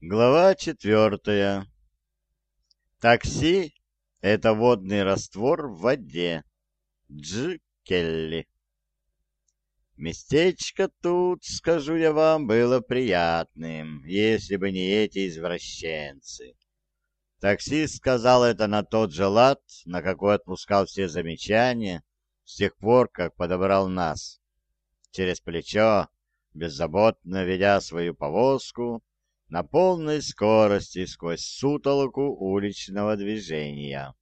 Глава четвертая. Такси — это водный раствор в воде. Дж. Келли. Местечко тут, скажу я вам, было приятным, если бы не эти извращенцы. Таксист сказал это на тот же лад, на какой отпускал все замечания с тех пор, как подобрал нас. Через плечо, беззаботно ведя свою повозку, на полной скорости сквозь сутолоку уличного движения.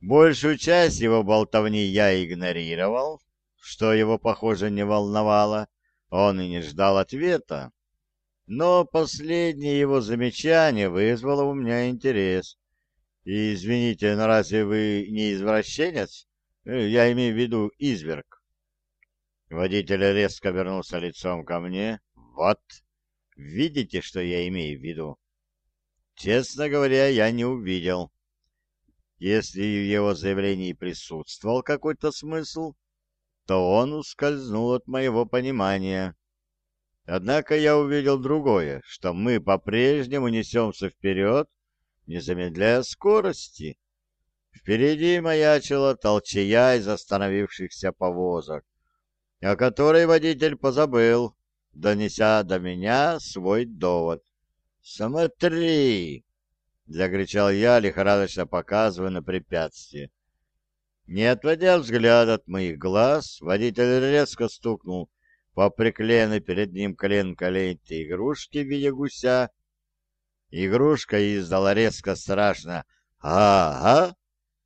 Большую часть его болтовни я игнорировал, что его, похоже, не волновало, он и не ждал ответа. Но последнее его замечание вызвало у меня интерес. И, извините, но разве вы не извращенец? Э, я имею в виду изверг. Водитель резко вернулся лицом ко мне. Вот, видите, что я имею в виду? Честно говоря, я не увидел. Если в его заявлении присутствовал какой-то смысл, то он ускользнул от моего понимания. Однако я увидел другое, что мы по-прежнему несемся вперед, не замедляя скорости. Впереди маячила толчая из остановившихся повозок, о которой водитель позабыл, донеся до меня свой довод. «Смотри!» — закричал я, лихорадочно показывая на препятствие. Не отводя взгляд от моих глаз, водитель резко стукнул по приклеенной перед ним коленкой ленте игрушки в виде гуся. Игрушка издала резко страшно «Ага!»,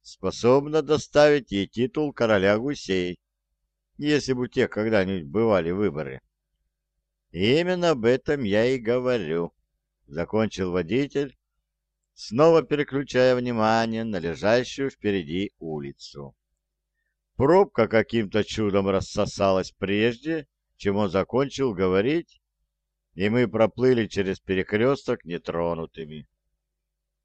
способна доставить ей титул короля гусей, если бы у тех когда-нибудь бывали выборы. Именно об этом я и говорю, — закончил водитель, снова переключая внимание на лежащую впереди улицу. Пробка каким-то чудом рассосалась прежде, чем он закончил говорить, и мы проплыли через перекресток нетронутыми.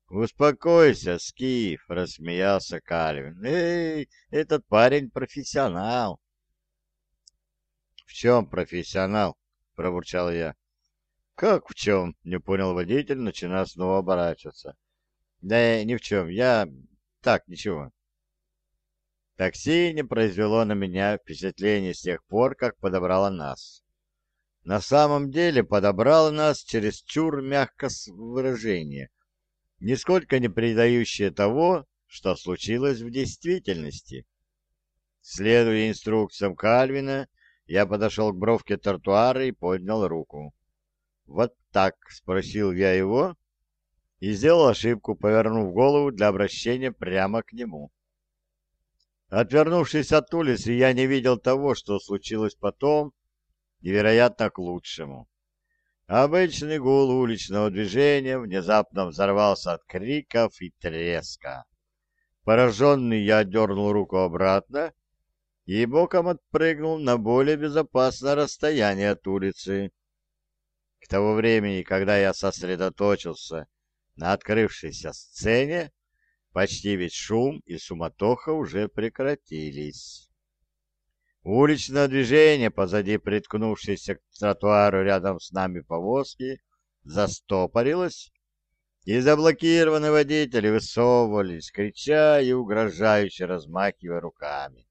«Успокойся, Скиф!» — рассмеялся Кальвин. «Эй, этот парень профессионал!» «В чем профессионал?» — пробурчал я. «Как в чем?» — не понял водитель, начиная снова оборачиваться. Да ни в чем, я... Так, ничего. Такси не произвело на меня впечатления с тех пор, как подобрало нас. На самом деле подобрало нас через чур мягко выражение, нисколько не передающее того, что случилось в действительности. Следуя инструкциям Кальвина, я подошел к бровке тротуара и поднял руку. «Вот так?» — спросил я его, и сделал ошибку, повернув голову для обращения прямо к нему. Отвернувшись от улицы, я не видел того, что случилось потом, и, вероятно, к лучшему. Обычный гул уличного движения внезапно взорвался от криков и треска. Пораженный я дернул руку обратно и боком отпрыгнул на более безопасное расстояние от улицы. К тому времени, когда я сосредоточился на открывшейся сцене почти весь шум и суматоха уже прекратились. Уличное движение позади приткнувшейся к тротуару рядом с нами повозки застопорилось, и заблокированные водители высовывались, крича и угрожающе размахивая руками.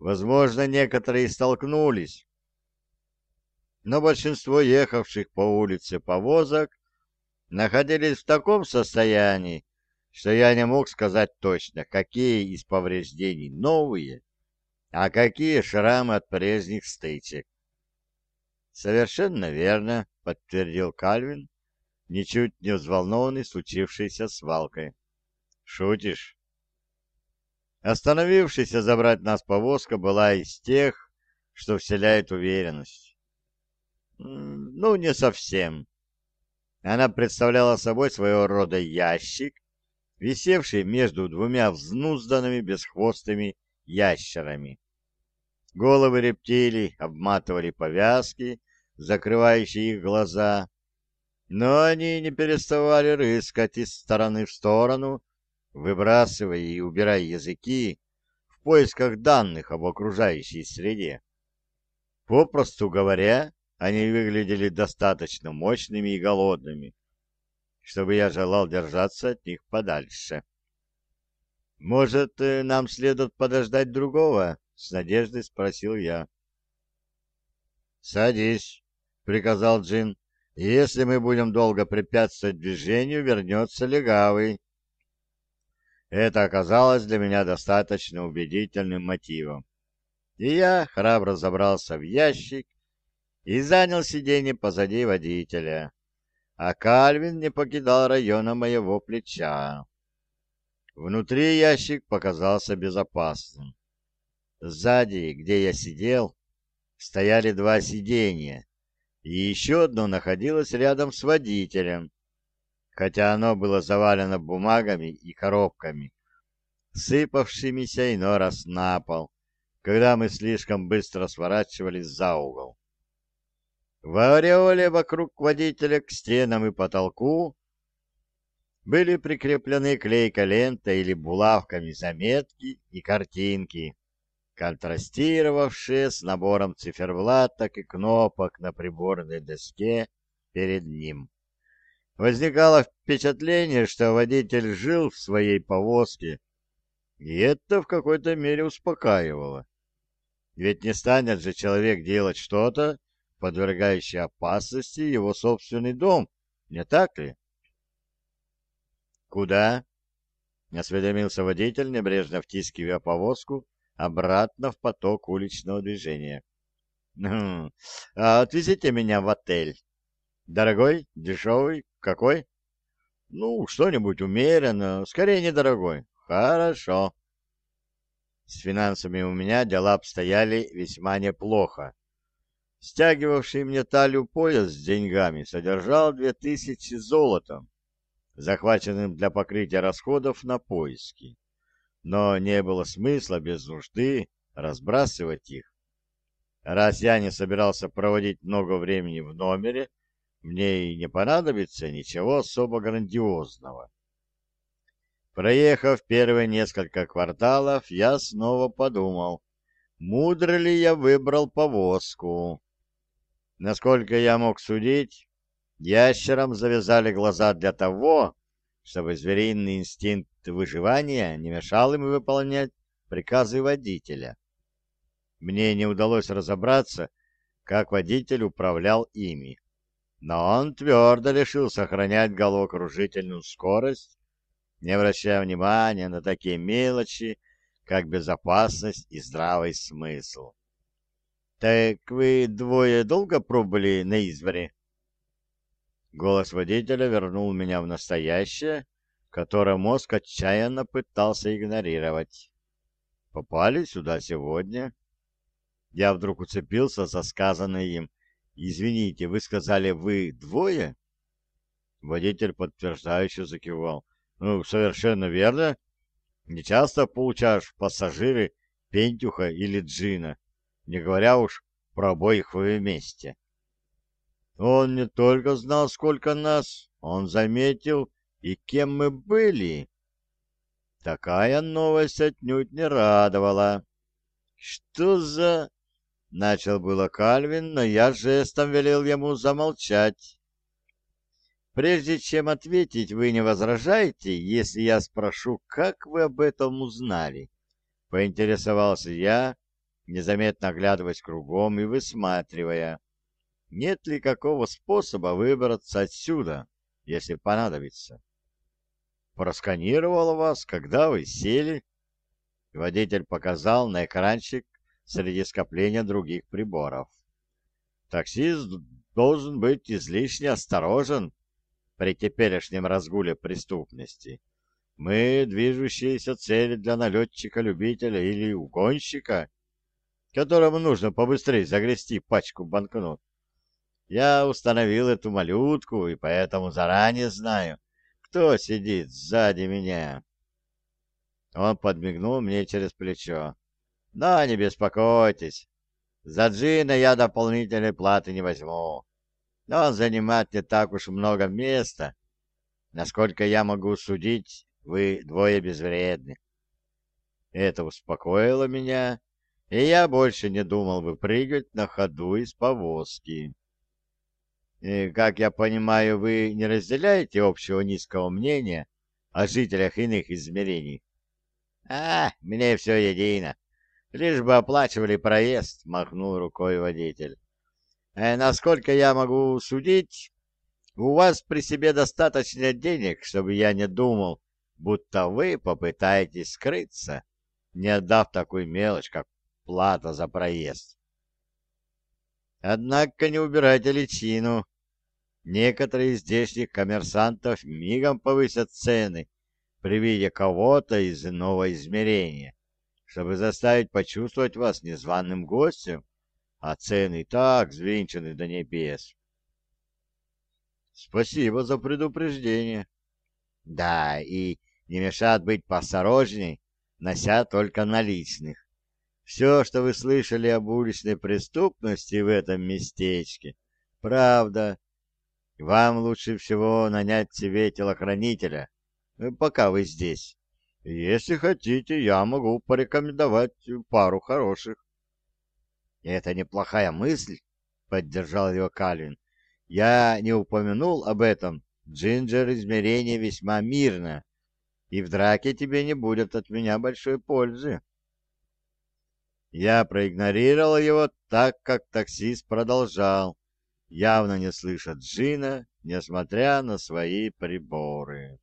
Возможно, некоторые столкнулись, но большинство ехавших по улице повозок находились в таком состоянии, что я не мог сказать точно, какие из повреждений новые, а какие шрамы от прежних стычек. «Совершенно верно», — подтвердил Кальвин, ничуть не взволнованный случившейся свалкой. «Шутишь?» Остановившаяся забрать нас повозка была из тех, что вселяет уверенность. «Ну, не совсем», она представляла собой своего рода ящик, висевший между двумя взнузданными бесхвостыми ящерами. Головы рептилий обматывали повязки, закрывающие их глаза, но они не переставали рыскать из стороны в сторону, выбрасывая и убирая языки в поисках данных об окружающей среде. Попросту говоря, они выглядели достаточно мощными и голодными, чтобы я желал держаться от них подальше. «Может, э, нам следует подождать другого?» — с надеждой спросил я. «Садись», — приказал Джин. «Если мы будем долго препятствовать движению, вернется легавый». Это оказалось для меня достаточно убедительным мотивом. И я храбро забрался в ящик и занял сиденье позади водителя, а Кальвин не покидал района моего плеча. Внутри ящик показался безопасным. Сзади, где я сидел, стояли два сиденья, и еще одно находилось рядом с водителем, хотя оно было завалено бумагами и коробками, сыпавшимися иной раз на пол, когда мы слишком быстро сворачивались за угол. В ореоле вокруг водителя к стенам и потолку были прикреплены клейкой лентой или булавками заметки и картинки, контрастировавшие с набором циферблаток и кнопок на приборной доске перед ним. Возникало впечатление, что водитель жил в своей повозке, и это в какой-то мере успокаивало. Ведь не станет же человек делать что-то, подвергающее опасности его собственный дом, не так ли? «Куда?» — осведомился водитель, небрежно втискивая повозку обратно в поток уличного движения. «Хм, а отвезите меня в отель. Дорогой? Дешевый? Какой?» «Ну, что-нибудь умеренно, скорее недорогой». «Хорошо». С финансами у меня дела обстояли весьма неплохо. Стягивавший мне талию пояс с деньгами содержал две тысячи золотом, захваченным для покрытия расходов на поиски но не было смысла без нужды разбрасывать их. Раз я не собирался проводить много времени в номере, мне и не понадобится ничего особо грандиозного. Проехав первые несколько кварталов, я снова подумал, мудро ли я выбрал повозку. Насколько я мог судить, ящерам завязали глаза для того, чтобы звериный инстинкт выживания не мешал им выполнять приказы водителя. Мне не удалось разобраться, как водитель управлял ими, но он твердо решил сохранять головокружительную скорость, не обращая внимания на такие мелочи, как безопасность и здравый смысл. «Так вы двое долго пробыли на изворе?» Голос водителя вернул меня в настоящее, которое мозг отчаянно пытался игнорировать. Попали сюда сегодня. Я вдруг уцепился за сказанное им. «Извините, вы сказали, вы двое?» Водитель подтверждающе закивал. «Ну, совершенно верно. Не часто получаешь пассажиры Пентюха или Джина, не говоря уж про обоих вместе». Он не только знал, сколько нас, он заметил, и кем мы были. Такая новость отнюдь не радовала. «Что за...» — начал было Кальвин, но я жестом велел ему замолчать. «Прежде чем ответить, вы не возражаете, если я спрошу, как вы об этом узнали?» Поинтересовался я, незаметно оглядываясь кругом и высматривая нет ли какого способа выбраться отсюда, если понадобится. Просканировал вас, когда вы сели. Водитель показал на экранчик среди скопления других приборов. Таксист должен быть излишне осторожен при теперешнем разгуле преступности. Мы движущиеся цели для налетчика-любителя или угонщика, которому нужно побыстрее загрести пачку банкнот. Я установил эту малютку, и поэтому заранее знаю, кто сидит сзади меня. Он подмигнул мне через плечо. Но не беспокойтесь, за Джина я дополнительной платы не возьму. Он занимает не так уж много места. Насколько я могу судить, вы двое безвредны. Это успокоило меня, и я больше не думал выпрыгивать на ходу из повозки. э, как я понимаю, вы не разделяете общего низкого мнения о жителях иных измерений? А, мне все едино. Лишь бы оплачивали проезд, махнул рукой водитель. Э, насколько я могу судить, у вас при себе достаточно денег, чтобы я не думал, будто вы попытаетесь скрыться, не отдав такую мелочь, как плата за проезд. Однако не убирайте личину. Некоторые из здешних коммерсантов мигом повысят цены при виде кого-то из иного измерения, чтобы заставить почувствовать вас незваным гостем, а цены так взвинчены до небес. Спасибо за предупреждение. Да, и не мешает быть поосторожней, нося только наличных. Все, что вы слышали об уличной преступности в этом местечке, правда. Вам лучше всего нанять себе телохранителя, э, пока вы здесь. Если хотите, я могу порекомендовать пару хороших. Это неплохая мысль, поддержал его Кальвин. Я не упомянул об этом. Джинджер измерение весьма мирно, и в драке тебе не будет от меня большой пользы. Я проигнорировал его, так как таксист продолжал, явно не слыша Джина, несмотря на свои приборы.